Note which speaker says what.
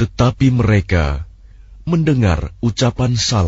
Speaker 1: Tetapi mereka mendengar ucapan salam.